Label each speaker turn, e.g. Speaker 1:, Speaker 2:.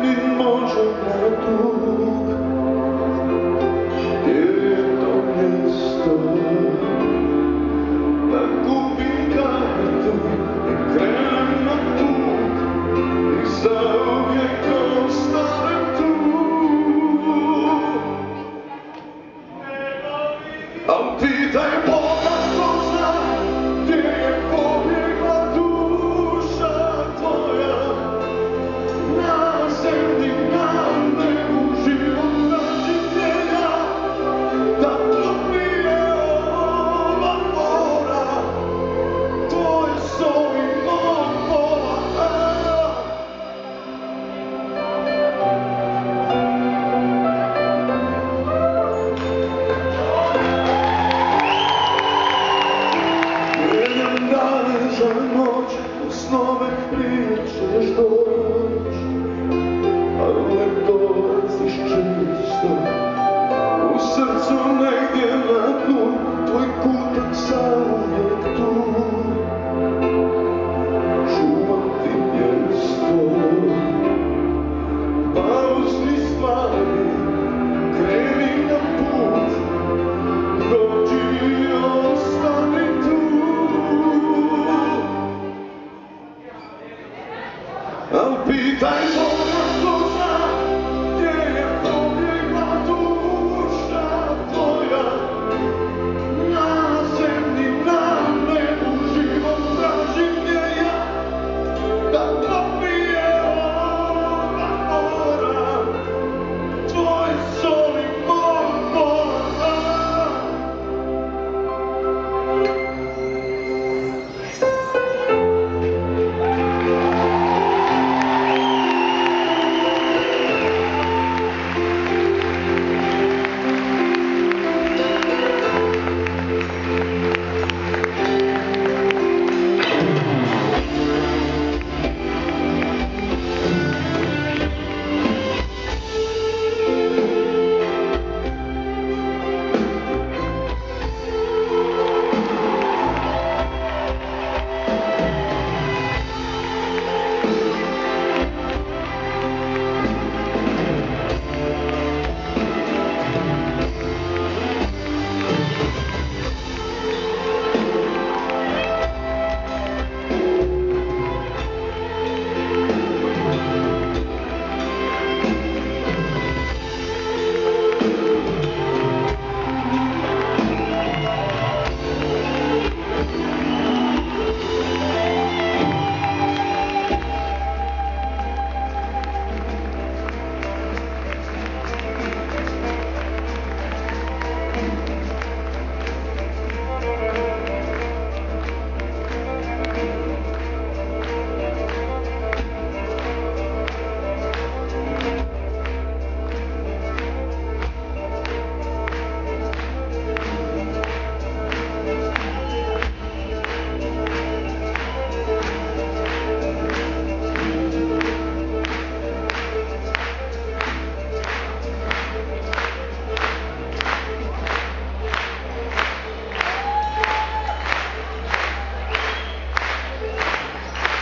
Speaker 1: me. крыши, что Thank